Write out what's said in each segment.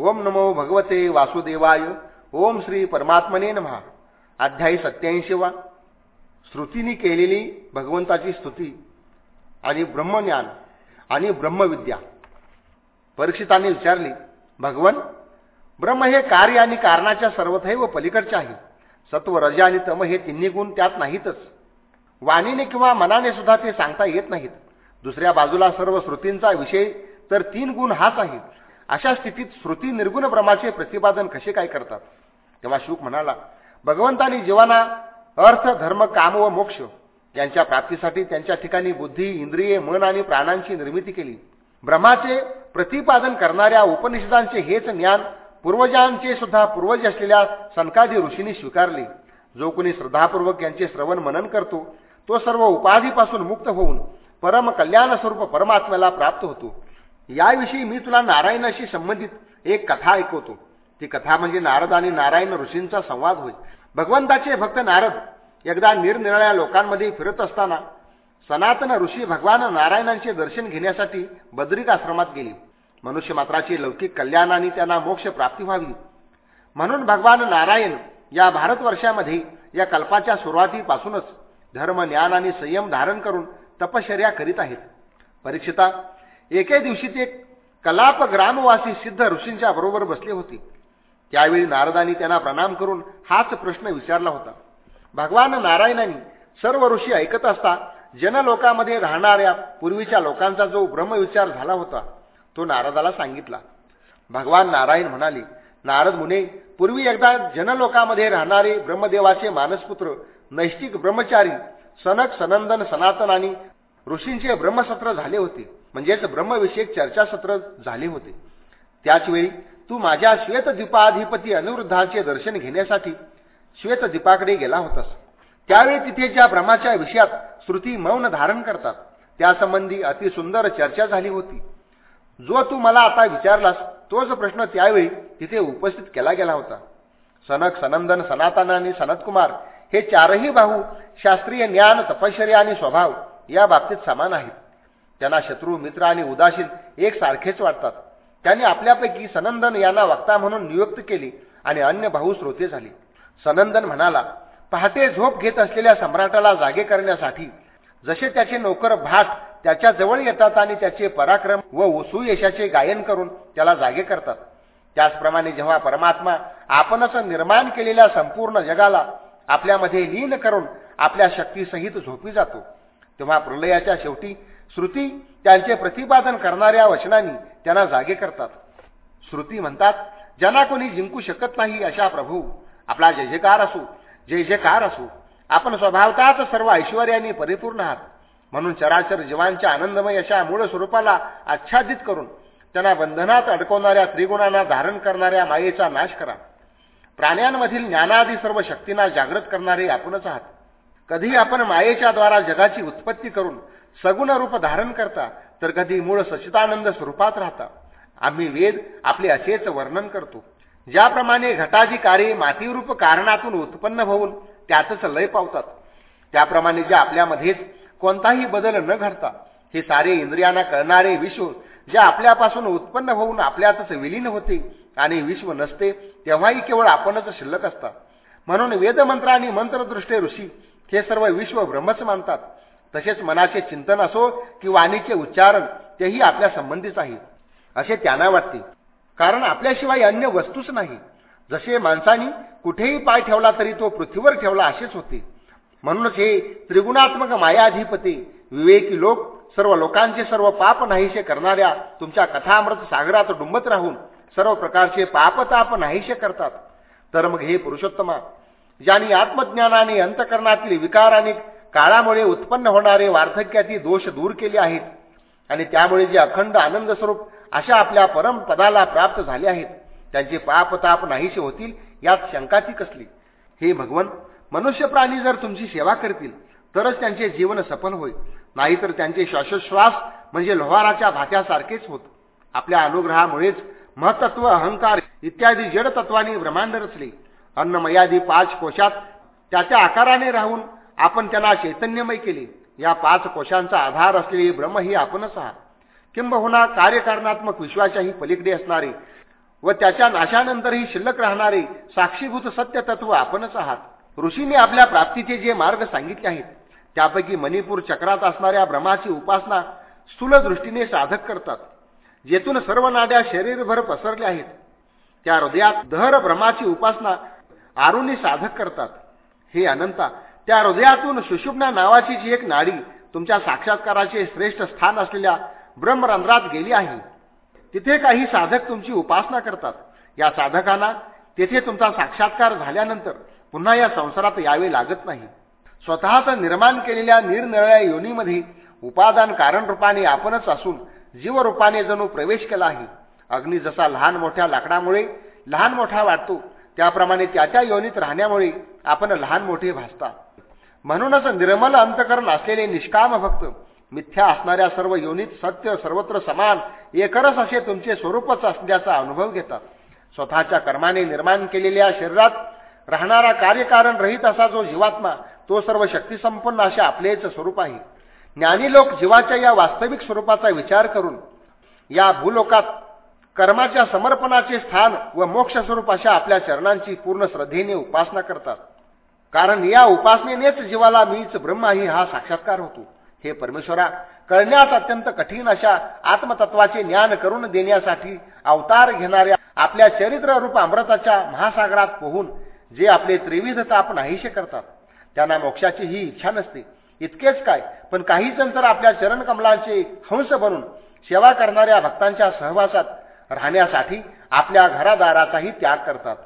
ओम नमो भगवते वासुदेवाय ओम श्री परमात्मने नमहा अध्यायी सत्याऐंशी वा. श्रुतीने केलेली भगवंताची स्तुती आणि ब्रह्मज्ञान आणि ब्रह्मविद्या. परीक्षितांनी विचारली भगवन ब्रह्म हे कार्य आणि कारणाच्या सर्वथैव पलीकडचे आहे. सत्व रजा आणि तम हे तिन्ही गुण त्यात नाहीतच. वाणीने किंवा मनाने सुद्धा ते सांगता येत नाहीत. दुसऱ्या बाजूला सर्व श्रुतींचा विषय तर तीन गुण हाच आहे अशा स्थितीत श्रुती निर्गुण ब्रह्माचे प्रतिपादन कसे काय करतात? तेव्हा शुक म्हणाला भगवंतानी जीवाना अर्थ धर्म काम व मोक्ष यांच्या प्राप्तीसाठी त्यांच्या ठिकाणी बुद्धी इंद्रिये मन आणि प्राणांची निर्मिती केली. ब्रह्माचे प्रतिपादन करणाऱ्या उपनिषदांचे हेच ज्ञान पूर्वजांचे सुद्धा पूर्वज असलेल्या सनकादी ऋषींनी स्वीकारले. जो कोणी श्रद्धापूर्वक यांचे श्रवण मनन करतो तो सर्व उपाधीपासून मुक्त होऊन परम कल्याण स्वरूप परमात्म्याला प्राप्त होतो. याविषयी मी तुला नारायणाशी संबंधित एक कथा ऐकवतो. ती कथा म्हणजे नारद आणि नारायण ऋषींचा संवाद होय. भगवंताचे भक्त नारद एकदा निरनिराळ्या लोकांमध्ये फिरत असताना सनातन ऋषी भगवान नारायणांचे दर्शन घेण्यासाठी बद्रिक आश्रमात गेले. मनुष्य मात्राचे लौकिक कल्याण आणि त्यांना मोक्ष प्राप्ती व्हावी. म्हणून भगवान नारायण या भारतवर्षामध्ये या कल्पाच्या सुरुवातीपासूनच धर्म ज्ञान आणि संयम धारण करून तपश्चर्या करीत आहेत. परीक्षिता एके दिवशी ते कलाप ग्रामवासी सिद्ध ऋषींच्या बरोबर बसले होते. त्यावेळी नारदांनी त्यांना प्रणाम करून हाच प्रश्न विचारला होता. भगवान नारायणांनी सर्व ऋषी ऐकत असता जनलोकामध्ये राहणाऱ्या पूर्वीच्या लोकांचा जो ब्रह्मविचार झाला होता तो नारदाला सांगितला. भगवान नारायण म्हणाले नारद मुने पूर्वी एकदा जनलोकामध्ये राहणारे ब्रह्मदेवाचे मानसपुत्र नैष्टिक ब्रह्मचारी सनक सनंदन सनातन आणि ऋषींचे ब्रह्मसत्र झाले होते. म्हणजेच ब्रह्मविषयक चर्चासत्र झाले होते. त्याचवेळी तू माझ्या श्वेतद्वीपाधिपती अनिरुद्धाचे दर्शन घेण्यासाठी श्वेतद्वीपाकडे गेला होतास. त्यावेळी तिथे ज्या ब्रह्माच्या विषयात श्रुती मौन धारण करतात त्यासंबंधी अतिसुंदर चर्चा झाली होती. जो तू मला आता विचारलास तोच प्रश्न त्यावेळी तिथे उपस्थित केला गेला होता. सनक सनंदन सनातन आणि सनतकुमार हे चारही भाऊ शास्त्रीय ज्ञान तपश्चर्या आणि स्वभाव या बाबतीत समान आहेत. त्यांना शत्रू मित्र आणि उदासीन एक सारखेच वाटतात. त्यांनी आपल्यापैकी सनंदन यांना वक्ता म्हणून नियुक्त केली आणि अन्य भाऊ श्रोते झाले. सनंदन म्हणाला पहाटे झोप घेत असलेल्या सम्राटाला जागे करण्यासाठी जसे त्याचे नोकर भाट त्याच्याजवळ येतात आणि त्याचे पराक्रम व सुयशाचे गायन करून त्याला जागे करतात. त्याचप्रमाणे जेव्हा परमात्मा आपणच निर्माण केलेल्या संपूर्ण जगाला आपल्यामध्ये लीन करून आपल्या शक्तीसहित झोपी जातो तेव्हा प्रलयाच्या शेवटी श्रुती त्यांचे प्रतिपादन करणाऱ्या वचनांनी त्यांना जागे करतात. श्रुती म्हणतात ज्यांना कोणी जिंकू शकत नाही अशा प्रभू आपला जय जयकार असो जय जयकार असो आपण स्वभावताच सर्व ऐश्वर्याने परिपूर्ण आहात. म्हणून चराचर जीवांच्या आनंदमय अशा मूळ स्वरूपाला आच्छादित करून त्यांना बंधनात अडकवणाऱ्या त्रिगुणांना धारण करणाऱ्या मायेचा नाश करा. प्राण्यांमधील ज्ञानादी सर्व शक्तींना जागृत करणारे आपणच आहात. कधी आपण मायेच्या द्वारा जगाची उत्पत्ती करून सगुण रूप धारण करता तर कधी मूळ सचितानंद स्वरूपात राहता. आम्ही वेद आपले असेच वर्णन करतो. ज्याप्रमाणे घटाची मातीरूप कारणातून उत्पन्न होऊन त्यातच लय पावतात. त्याप्रमाणे जे आपल्यामध्येच कोणताही बदल न घडता हे सारे इंद्रियांना कळणारे विश्व जे आपल्यापासून उत्पन्न होऊन आपल्यातच विलीन होते आणि विश्व नसते तेव्हाही केवळ आपणच शिल्लक असतात म्हणून वेदमंत्र आणि मंत्रदृष्टे ऋषी हे सर्व विश्व ब्रह्मच मानतात. तसेच मनाचे चिंतन असो की वाणीचे उच्चारण तेही आपल्या संबंधीच आहे असे त्यांना वाटते. कारण आपल्याशिवाय अन्य वस्तूच नाही. जसे माणसानी कुठेही पाय ठेवला तरी तो पृथ्वीवर ठेवला असेच होते. म्हणूनच हे त्रिगुणात्मक मायाधिपती विवेकी लोक सर्व लोकांचे सर्व पाप नाहीसे करणाऱ्या तुमच्या कथामृत सागरात डुंबत राहून सर्व प्रकारचे पापताप नाहीसे करतात. तर मग हे पुरुषोत्तमा ज्यांनी आत्मज्ञानाने अंतकरणातील विकार आणि काळामुळे उत्पन्न होणारे वार्धक्याची दोष दूर केले आहेत आणि त्यामुळे जे अखंड आनंद स्वरूप अशा आपल्या परमपदाला प्राप्त झाले आहेत त्यांचे पापताप नाहीसे होतील यात शंकाची कसली? हे भगवन मनुष्य प्राणी जर तुमची सेवा करतील तरच त्यांचे जीवन सफल होईल. नाहीतर त्यांचे श्वासोश्वास म्हणजे लोहाराच्या भात्यासारखेच होत. आपल्या अनुग्रहामुळेच महतत्व अहंकार इत्यादी जडतत्वानी ब्रह्मांड रचले. अन्नमयादी पाच कोशात त्याच्या आकाराने राहून आपण त्याला चैतन्यमय केले. या पाच कोशांचा आधार असलेले ब्रह्म ही आपणच आहात. किंबहुना कार्यकारणात्मक विश्वाच्याही पलीकडे असणारे व त्याच्या नाशानंतरही शिल्लक राहणारे साक्षीभूत सत्य तत्व आपणच आहात. ऋषीने आपल्या प्राप्तीचे जे मार्ग सांगितले आहेत त्यापैकी मणिपूर चक्रात असणाऱ्या ब्रह्माची उपासना स्थूल दृष्टीने साधक करतात. जेथून सर्व नाड्या शरीरभर पसरल्या आहेत. त्या हृदयात दहर ब्रह्माची उपासना आरुणी साधक करतात. हे अनंता त्या हृदयातून सुशुभना नावाची जी एक नाडी तुमच्या साक्षात्काराचे श्रेष्ठ स्थान असलेल्या ब्रह्मरंध्रात गेली आहे तिथे काही साधक तुमची उपासना करतात. या साधकांना तेथे तुमचा साक्षात्कार झाल्यानंतर पुन्हा या संसारात यावे लागत नाही. स्वतःच निर्माण केलेल्या निरनिळ्या योनीमध्ये उपादान कारण रूपाने आपणच असून जीवरूपाने जणू प्रवेश केला आहे. अग्नी जसा लहान मोठ्या लाकडामुळे लहान मोठा वाटतो त्याप्रमाणे त्या योनीत राहण्यामुळे आपण लहान मोठे भासता. म्हणूनच निर्मल अंतकरण असलेले निष्काम भक्त मिथ्या असणाऱ्या सर्व योनीत सत्य सर्वत्र समान एकरच असे तुमचे स्वरूपच असल्याचा अनुभव घेतात. स्वतःच्या कर्माने निर्माण केलेल्या शरीरात राहणारा कार्यकारण रहित असा जो जीवात्मा तो सर्व शक्तीसंपन्न असे आपलेच स्वरूप आहे. ज्ञानी लोक जीवाच्या या वास्तविक स्वरूपाचा विचार करून या भूलोकात कर्माच्या समर्पणाचे स्थान व मोक्ष स्वरूप अशा आपल्या चरणांची पूर्ण श्रद्धेने उपासना करतात. कारण या उपासनेनेच जीवाला मीच ब्रह्माही हा साक्षात्कार होतो. हे परमेश्वरा करण्यात अत्यंत कठीण अशा आत्मतत्वाचे ज्ञान करून देण्यासाठी अवतार घेणाऱ्या आपल्या चरित्र रूप अमृताच्या महासागरात पोहून जे आपले त्रिविध ताप नाहीशे करतात त्यांना मोक्षाची ही इच्छा नसते. इतकेच काय पण काही जण तर आपल्या चरणकमलांचे हंस बनून सेवा करणाऱ्या भक्तांच्या सहवासात राहण्यासाठी आपल्या घरादाराचाही त्याग करतात.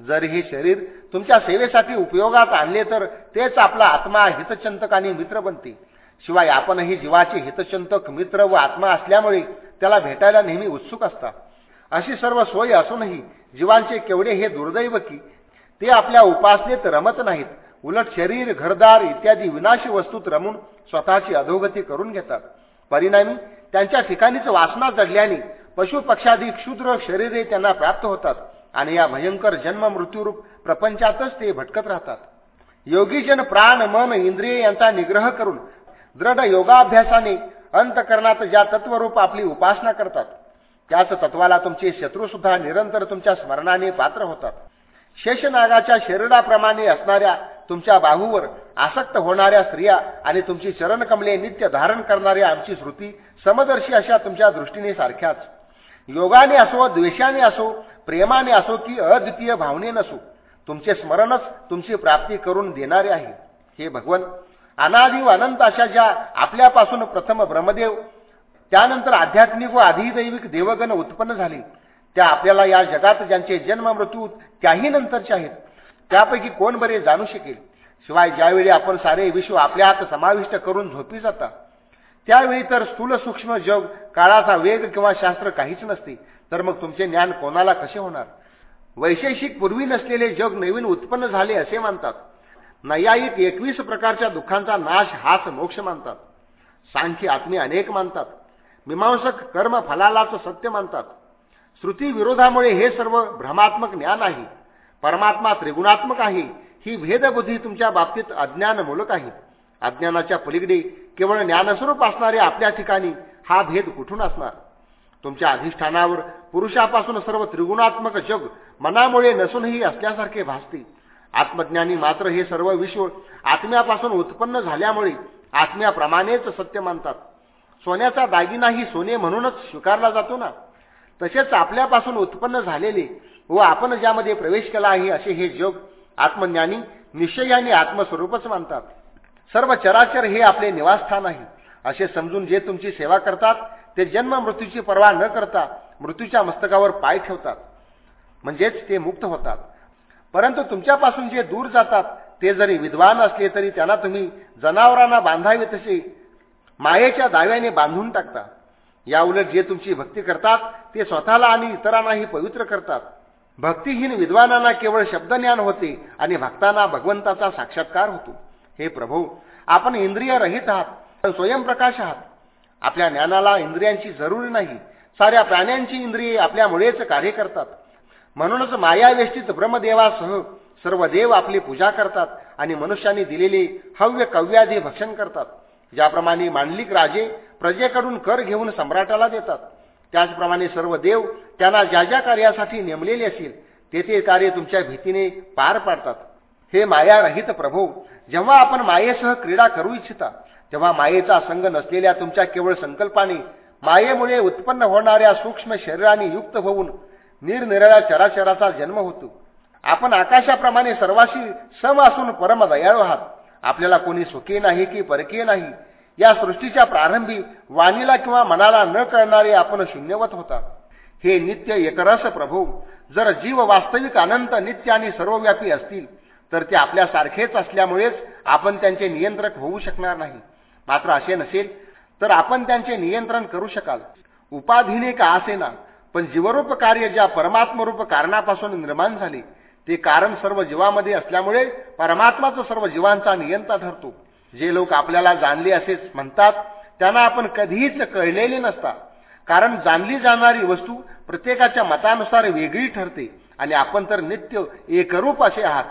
जर हे शरीर तुमच्या सेवेसाठी उपयोगात आणले तर तेच आपला आत्मा हितचिंतक आणि मित्र बनते. शिवाय आपणही जीवाचे हितचिंतक मित्र व आत्मा असल्यामुळे त्याला भेटायला नेहमी उत्सुक असतात. अशी सर्व सोय असूनही जीवांचे केवढे हे दुर्दैव की ते आपल्या उपासनेत रमत नाहीत. उलट शरीर घरदार इत्यादी विनाशी वस्तूत रमून स्वतःची अधोगती करून घेतात. परिणामी त्यांच्या ठिकाणीच वासना जडल्याने पशु पक्षादी क्षुद्र शरीरे त्यांना प्राप्त होतात आणि या भयंकर जन्म मृत्यूरूप प्रपंचातच ते भटकत राहतात. योगीजन प्राण मन इंद्रिय यांचा निग्रह करून दृढ योगाभ्यासाने अंतकरणात ज्या तत्वरूप आपली उपासना करतात त्याच तत्वाला तुमचे शत्रू सुद्धा निरंतर तुमच्या स्मरणाने पात्र होतात. शेषनागाच्या शरीराप्रमाणे असणाऱ्या तुमच्या बाहूवर आसक्त होणाऱ्या स्त्रिया आणि तुमची चरणकमले नित्य धारण करणाऱ्या आमची श्रुती समदर्शी अशा तुमच्या दृष्टीने सारख्याच. योगाने असो द्वेषाने असो प्रेमाने असो की अद्वितीय भावने नसो तुमचे स्मरणच तुमची प्राप्ती करून देणारे आहे. हे भगवन अनादि व अनंत अशा ज्या आपल्यापासून प्रथम ब्रह्मदेव त्यानंतर आध्यात्मिक व अधिदैविक देवगण उत्पन्न झाले त्या आपल्याला या जगात ज्यांचे जन्म मृत्यू त्याही नंतरचे आहेत त्यापैकी कोण बरे जाणू शकेल? शिवाय ज्यावेळी आपण सारे विश्व आपल्या हात समाविष्ट करून झोपी जाता त्यावेळी तर स्थूल सूक्ष्म जग काळाचा वेग किंवा शास्त्र काहीच नसते. तर मग तुमचे ज्ञान कोणाला कसे होणार? वैशेषिक पूर्वी नसलेले जग नवीन उत्पन्न झाले असे मानतात. नैयायिक एकवीस प्रकारच्या दुःखांचा नाश हाच मोक्ष मानतात. सांख्य आत्मी अनेक मानतात. मीमांसक कर्म फलालाच सत्य मानतात. श्रुती विरोधामुळे हे सर्व भ्रमात्मक ज्ञान आहे. परमात्मा त्रिगुणात्मक आहे. ही भेदबुद्धी तुमच्या बाबतीत अज्ञानमूलक आहे. अज्ञानाच्या पलीकडे केवळ ज्ञानस्वरूप असणारे आपल्या ठिकाणी हा भेद कुठून असणार? तुमच्या अधिष्ठानावर पुरुषापासून सर्व त्रिगुणात्मक जग मनामुळे नसूनही असल्यासारखे भासते. आत्मज्ञानी मात्र हे सर्व विश्व आत्म्यापासून उत्पन्न झाल्यामुळे आत्म्याप्रमाणेच सत्य मानतात. सोन्याचा दागिनाही सोने म्हणूनच स्वीकारला जातो ना? तसेच आपल्यापासून उत्पन्न झालेले व आपण ज्यामध्ये प्रवेश केला आहे असे हे जग आत्मज्ञानी निश्चयाने आत्मस्वरूपच मानतात. सर्व चराचर हे आपले निवासस्थान आहे. असे समजून जे तुमची सेवा करतात ते जन्म मृत्यूची पर्वा न करता मृत्यूच्या मस्तकावर पाय ठेवतात. म्हणजेच ते मुक्त होतात. परंतु तुमच्यापासून जे दूर जातात ते जरी विद्वान असले तरी त्यांना तुम्ही जनावरांना बांधावे तसे मायेच्या दाव्याने बांधून टाकता. याउलट जे तुमची भक्ती करतात ते स्वतःला आणि इतरांनाही पवित्र करतात. भक्तिहीन विद्वानांना केवळ शब्दज्ञान होते आणि भक्तांना भगवंताचा साक्षात्कार होतो. हे प्रभू आपण इंद्रिय रहित आहात स्वयंप्रकाश आहात. आपल्या ज्ञानाला इंद्रियांची जरुरी नाही. साऱ्या प्राण्यांची इंद्रिये आपल्यामुळेच कार्य करतात. म्हणूनच मायावेष्टीत ब्रह्मदेवासह सर्व देव आपली पूजा करतात आणि मनुष्यांनी दिलेले हव्य कव्यादी भक्षण करतात. ज्याप्रमाणे मांडलिक राजे प्रजेकडून कर घेऊन सम्राटाला देतात. त्याचप्रमाणे सर्व देव त्यांना ज्या ज्या कार्यासाठी नेमलेले असतील तेथे कार्य तुमच्या भीतीने पार पाडतात. हे मायारहित प्रभू जेव्हा आपण मायेसह क्रीडा करू इच्छिता तेव्हा मायेचा संघ नसलेल्या तुमच्या केवळ संकल्पाने मायेमुळे उत्पन्न होणाऱ्या सूक्ष्म शरीराने युक्त होऊन निरनिराळ्या चराचराचा जन्म होतो. आपण आकाशाप्रमाणे सर्वाशी सम असून परम दयाळू आहात. आपल्याला कोणी सुखी नाही की परकीय नाही या सृष्टीच्या प्रारंभी वाणीला किंवा मनाला न कळणारे आपण शून्यवत होता. हे नित्य एकरस प्रभू जर जीव वास्तविक अनंत नित्य आणि सर्वव्यापी असतील तर ते आपल्यासारखेच असल्यामुळेच आपण त्यांचे नियंत्रक होऊ शकणार नाही. मात्र असे नसेल तर आपण त्यांचे नियंत्रण करू शकाल. उपाधीने का असेना पण जीवरूप कार्य ज्या परमात्मरूप कारणापासून निर्माण झाले ते कारण सर्व जीवामध्ये असल्यामुळे परमात्माच सर्व जीवांचा नियंता ठरतो जे लोक आपल्याला जाणले असेच म्हणतात त्यांना आपण कधीच कळलेले नसता. कारण जाणली जाणारी वस्तू प्रत्येकाच्या मतानुसार वेगळी ठरते आणि आपण तर नित्य एकरूप असे आहात.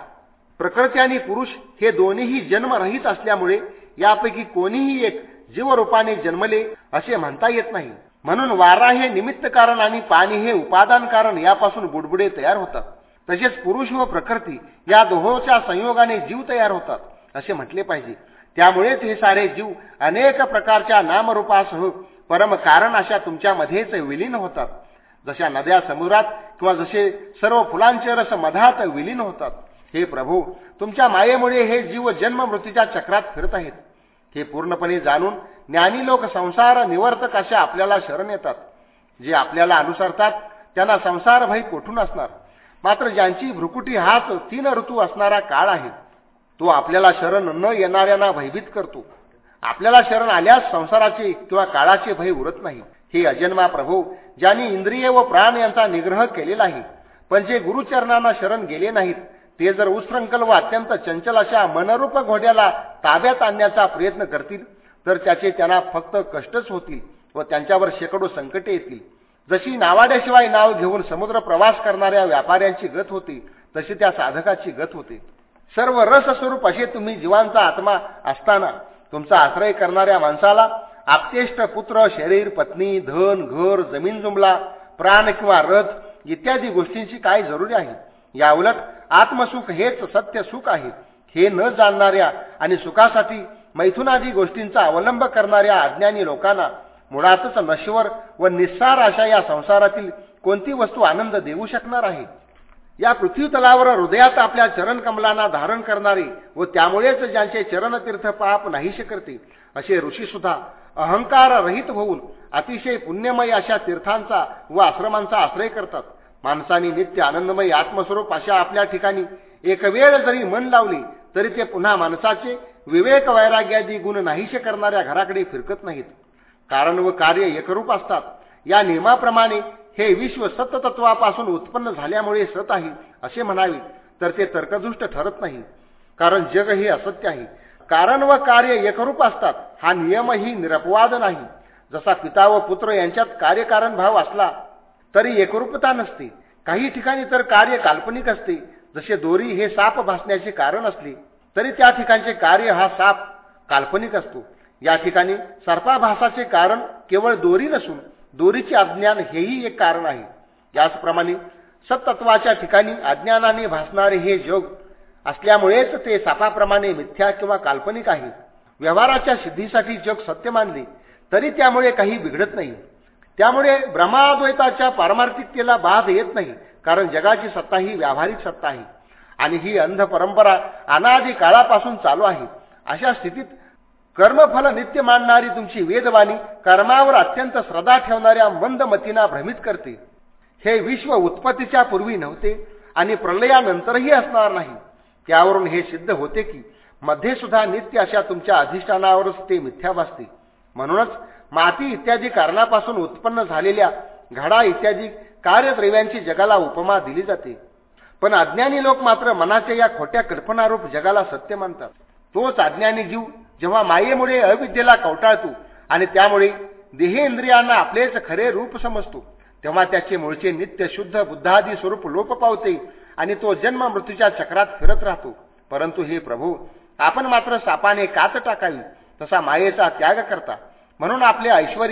प्रकृती आणि पुरुष हे दोन्हीही जन्मरहित असल्यामुळे यापैकी कोणीही एक जीवरूपाने जन्मले असे म्हणता येत नाही. म्हणून वारा हे निमित्त कारण आणि पाणी हे उपादान कारण यापासून बुडबुडे तयार होतात. तसेच पुरुष व प्रकृती या दोहोच्या संयोगाने जीव तयार होतात असे म्हटले पाहिजे. त्यामुळेच हे सारे जीव अनेक प्रकारच्या नामरूपासह परम कारण अशा तुमच्यामध्येच विलीन होतात. जशा नद्या समुद्रात किंवा जसे सर्व फुलांचे रस मधात विलीन होतात. हे प्रभू तुमच्या मायेमुळे हे जीव जन्म मृत्यूच्या चक्रात फिरत आहेत. हे पूर्णपणे जाणून ज्ञानी लोक संसार निवर्तक अशा आपल्याला शरण येतात. जे आपल्याला अनुसरतात त्यांना संसार भय कोठून असणार? मात्र ज्यांची भ्रुकुटी हाच तीन ऋतू असणारा काळ आहे तो आपल्याला शरण न येणाऱ्यांना भयभीत करतो. आपल्याला शरण आल्यास संसाराचे किंवा काळाचे भय उरत नाही. हे अजन्मा प्रभू ज्यांनी इंद्रिय व प्राण यांचा निग्रह केलेला आहे पण जे गुरुचरणांना शरण गेले नाहीत ते जर उस्रंकल व अत्यंत चंचल अशा मनरूप घोड्याला ताब्यात आणण्याचा प्रयत्न करतील तर त्याचे त्यांना फक्त कष्टच होतील व त्यांच्यावर शेकडो संकटे येतील. जशी नावाड्याशिवाय नाव घेऊन समुद्र प्रवास करणाऱ्या व्यापाऱ्यांची गत होती तशी त्या साधकाची गत होते. सर्व रस स्वरूप असे तुम्ही जीवांचा आत्मा असताना तुमचा आश्रय करणाऱ्या माणसाला आपतेष्ट पुत्र शरीर पत्नी धन घर जमीन जुमला प्राण किंवा रथ इत्यादी गोष्टींची काय जरुरी आहे? याउलट आत्मसुख हेच सत्य सुख आहे. हे न जाणणाऱ्या आणि सुखासाठी मैथुनादी गोष्टींचा अवलंब करणाऱ्या अज्ञानी लोकांना मुळातच नश्वर व निस्सार अशा या संसारातील कोणती वस्तू आनंद देऊ शकणार आहे? या पृथ्वीतलावर हृदयात आपल्या चरणकमलांना धारण करणारे व त्यामुळेच ज्यांचे चरणतीर्थ पाप नाहीशे करते असे ऋषी सुद्धा अहंकार रहित होऊन अतिशय पुण्यमय अशा तीर्थांचा व आश्रमांचा आश्रय करतात. माणसाने नित्य आनंदमय आत्मस्वरूप अशा आपल्या ठिकाणी एक वेळ जरी मन लावली तरी ते पुन्हा माणसाचे विवेक वैराग्यादी गुण नाहीशे करणाऱ्या घराकडे फिरकत नाहीत. कारण व कार्य एकरूप असतात. या नियमाप्रमाणे हे विश्व सततत्वापासून उत्पन्न झाल्यामुळे सत आहे असे म्हणावे तर ते तर्कदृष्ट ठरत नाही. कारण जग हे असत्य आहे. कारण व कार्य एकरूप असतात हा नियमही निरपवाद नाही. जसा पिता व पुत्र यांच्यात कार्यकारण भाव असला तरी एकरूपता नसते. काही ठिकाणी तर कार्य काल्पनिक असते. जसे दोरी हे साप भासण्याचे कारण असले तरी त्या ठिकाणचे कार्य हा साप काल्पनिक असतो. या ठिकाणी सर्पाभासाचे कारण केवळ दोरी नसून दोरीचे अज्ञान हेही एक कारण आहे. याचप्रमाणे सत्तत्वाच्या ठिकाणी अज्ञानाने भासणारे हे जग असल्यामुळेच ते सापाप्रमाणे मिथ्या किंवा काल्पनिक आहे. व्यवहाराच्या सिद्धीसाठी जग सत्य मानले तरी त्यामुळे काही बिघडत नाही. त्यामुळे ब्रह्माद्वैताच्या पारमार्थिकतेला बाध येत नाही कारण जगाची सत्ता ही व्यावहारिक सत्ता आहे. आणि ही अंध परंपरा अनादी काळापासून चालू आहे. अशा स्थितीत कर्मफल नित्य मानणारी तुमची वेदवाणी कर्मावर अत्यंत श्रद्धा ठेवणाऱ्या मंदमतींना भ्रमित करते. हे विश्व उत्पत्तीच्या पूर्वी नव्हते आणि प्रलयानंतरही असणार नाही. त्यावरून हे सिद्ध होते की मध्ये सुद्धा नित्य अशा तुमच्या अधिष्ठानावरच ते मिथ्या भासते म्हणूनच माती इत्यादी कारणापासून उत्पन्न झालेल्या घडा इत्यादी कार्यद्रव्यांची जगाला उपमा दिली जाते. पण अज्ञानी लोक मात्र मनाच्या या खोट्या कल्पनारूप जगाला सत्य मानतात. तोच अज्ञानी जीव जेव्हा मायेमुळे अविद्येला कवटाळतो आणि त्यामुळे देहेंद्रियांना आपलेच खरे रूप समजतो तेव्हा त्याचे मूळचे नित्य शुद्ध बुद्धादी स्वरूप लोप पावते आणि तो जन्म मृत्यूच्या चक्रात फिरत राहतो. परंतु हे प्रभू आपण मात्र सापाने कात टाकावी तसा मायेचा त्याग करता. म्हणून आपले ऐश्वर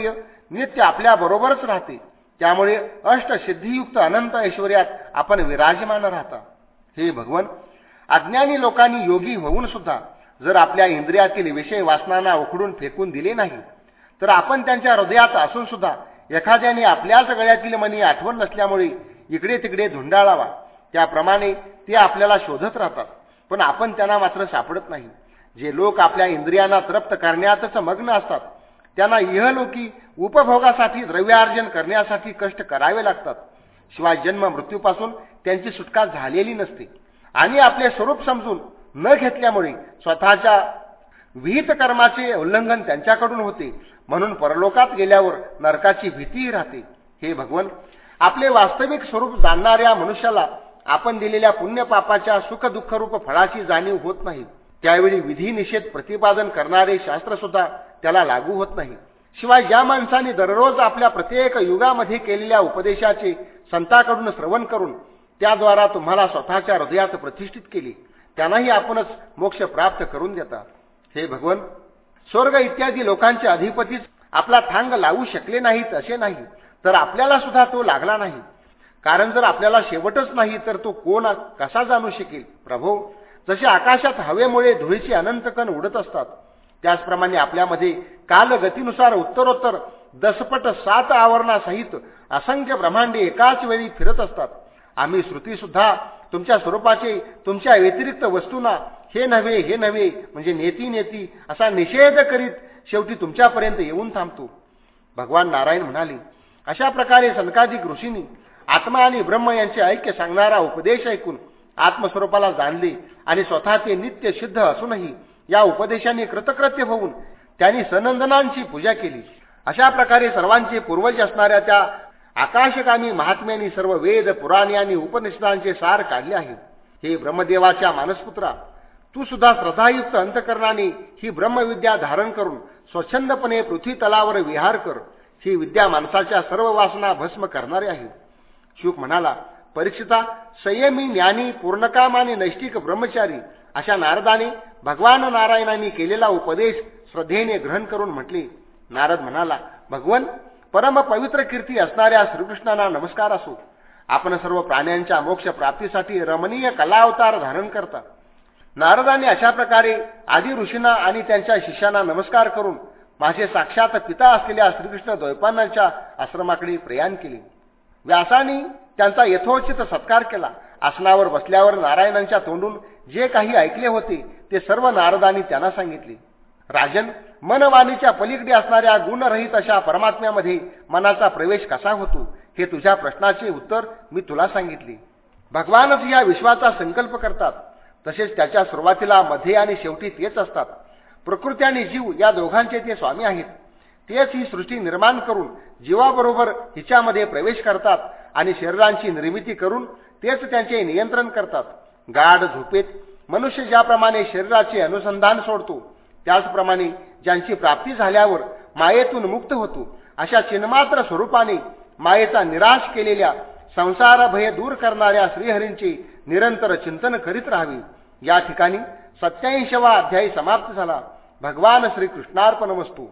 नित्य आपल्या बरोबरच राहते. त्यामुळे अष्टसिद्धियुक्त अनंत ऐश्वर्यात आपण विराजमान राहता. हे भगवन अज्ञानी लोकांनी योगी होऊन सुद्धा जर आपल्या इंद्रियातील विषय वासनांना उखडून फेकून दिले नाही तर आपण त्यांच्या हृदयात असून सुद्धा एखाद्याने आपल्याच गळ्यातील मनी आठवण नसल्यामुळे इकडे तिकडे धुंडाळावा. त्याप्रमाणे ते आपल्याला शोधत राहतात. पण आपण त्यांना मात्र सापडत नाही. जे लोक आपल्या इंद्रियांना तृप्त करण्यातच मग्न असतात त्यांना इहलोकी उपभोगासाठी द्रव्यार्जन करण्यासाठी कष्ट करावे लागतात. शिवाय जन्म मृत्यूपासून त्यांची सुटका झालेली नसते. आणि आपले स्वरूप समजून न घेतल्यामुळे स्वतःच्या विहित कर्माचे उल्लंघन त्यांच्याकडून होते. म्हणून परलोकात गेल्यावर नरकाची भीतीही राहते. हे भगवन आपले वास्तविक स्वरूप जाणणाऱ्या मनुष्याला आपण दिलेल्या पुण्यपापाच्या सुखदुःखरूप फळाची जाणीव होत नाही. त्यावेळी विधी निषेध प्रतिपादन करणारे शास्त्र सुद्धा त्याला लागू होत नाही. शिवाय ज्या माणसाने दररोज आपल्या प्रत्येक युगामध्ये केलेल्या उपदेशाचे संताकडून श्रवण करून त्याद्वारा तुम्हाला स्वतःच्या हृदयात प्रतिष्ठित केली त्यांनाही आपणच मोक्ष प्राप्त करून देता. हे भगवन स्वर्ग इत्यादी लोकांचे अधिपतीच आपला थांग लावू शकले नाहीत असे नाही तर आपल्याला सुद्धा तो लागला नाही. कारण जर आपल्याला शेवटच नाही तर तो कोण कसा जाणू शकेल? प्रभो जसे आकाशात हवेमुळे धुळीचे अनंत कण उडत असतात त्याचप्रमाणे आपल्यामध्ये कालगतीनुसार उत्तरोत्तर दसपट सात आवरणासहित असंख्य ब्रह्मांडे एकाच वेळी फिरत असतात. आम्ही श्रुती सुद्धा तुमच्या स्वरूपाचे तुमच्या व्यतिरिक्त वस्तूंना हे नव्हे हे नव्हे म्हणजे नेती नेती असा निषेध करीत शेवटी तुमच्यापर्यंत येऊन थांबतो. भगवान नारायण म्हणाले अशा प्रकारे सनकाधिक ऋषींनी आत्मा आणि ब्रह्म यांचे ऐक्य सांगणारा उपदेश ऐकून आत्मस्वरूपाला जाणले आणि स्वतःचे नित्य सिद्ध असूनही या उपदेशाने कृतकृत्य होऊन त्यांनी सनंदनांची पूजा केली. अशा प्रकारे सर्वांचे पूर्वज असणाऱ्या त्या आकाशकानी महात्म्यांनी सर्व वेद पुराणे आणि उपनिषदांचे सार काढले आहे हे ब्रह्मदेवाच्या मानसपुत्रा तू सुद्धा श्रद्धायुक्त अंतकरणाने ही ब्रह्मविद्या धारण करून स्वच्छंदपणे पृथ्वी तलावर विहार कर. ही विद्या माणसाच्या सर्व वासना भस्म करणारे आहे. शुक म्हणाला परीक्षिता संयमी ज्ञानी पूर्णकाम आणि नैष्टिक ब्रह्मचारी अशा नारदाने भगवान नारायणांनी केलेला उपदेश श्रद्धेने ग्रहण करून म्हटले. नारद म्हणाला भगवन परम पवित्र कीर्ती असणाऱ्या श्रीकृष्णांना नमस्कार असो. आपण सर्व प्राण्यांच्या मोक्ष प्राप्तीसाठी रमणीय कलावतार धारण करता. नारदाने अशा प्रकारे आदी ऋषींना आणि त्यांच्या शिष्यांना नमस्कार करून माझे साक्षात पिता असलेल्या श्रीकृष्ण द्वैपांनाच्या आश्रमाकडे प्रयाण केले. व्यासाने त्यांचा यथोचित सत्कार केला. आसनावर बसल्यावर नारायणांच्या तोंडून जे काही ऐकले होते ते सर्व नारदांनी त्यांना सांगितले. राजन मनवाणीच्या पलीकडे असणाऱ्या गुणरहित अशा परमात्म्यामध्ये मनाचा प्रवेश कसा होतो? हे तुझ्या प्रश्नाचे उत्तर मी तुला सांगितले. भगवानच या विश्वाचा संकल्प करतात. तसेच त्याच्या सुरुवातीला मध्ये आणि शेवटी तेच असतात. प्रकृती आणि जीव या दोघांचे ते स्वामी आहेत. तेच ही सृष्टी निर्माण करून जीवाबरोबर हिच्यामध्ये प्रवेश करतात आणि शरीरांची निर्मिती करून तेच त्यांचे नियंत्रण करतात. गाढ झोपेत मनुष्य ज्याप्रमाणे शरीराचे अनुसंधान सोडतो त्याचप्रमाणे ज्यांची प्राप्ती झाल्यावर मायेतून मुक्त होतो अशा चिन्मात्र स्वरूपाने मायेचा निराश केलेल्या संसार भय दूर करणाऱ्या श्रीहरींचे निरंतर चिंतन करीत राहावे. या ठिकाणी सत्याऐंशवा अध्यायी समाप्त झाला. भगवान श्रीकृष्णार्पण वस्तू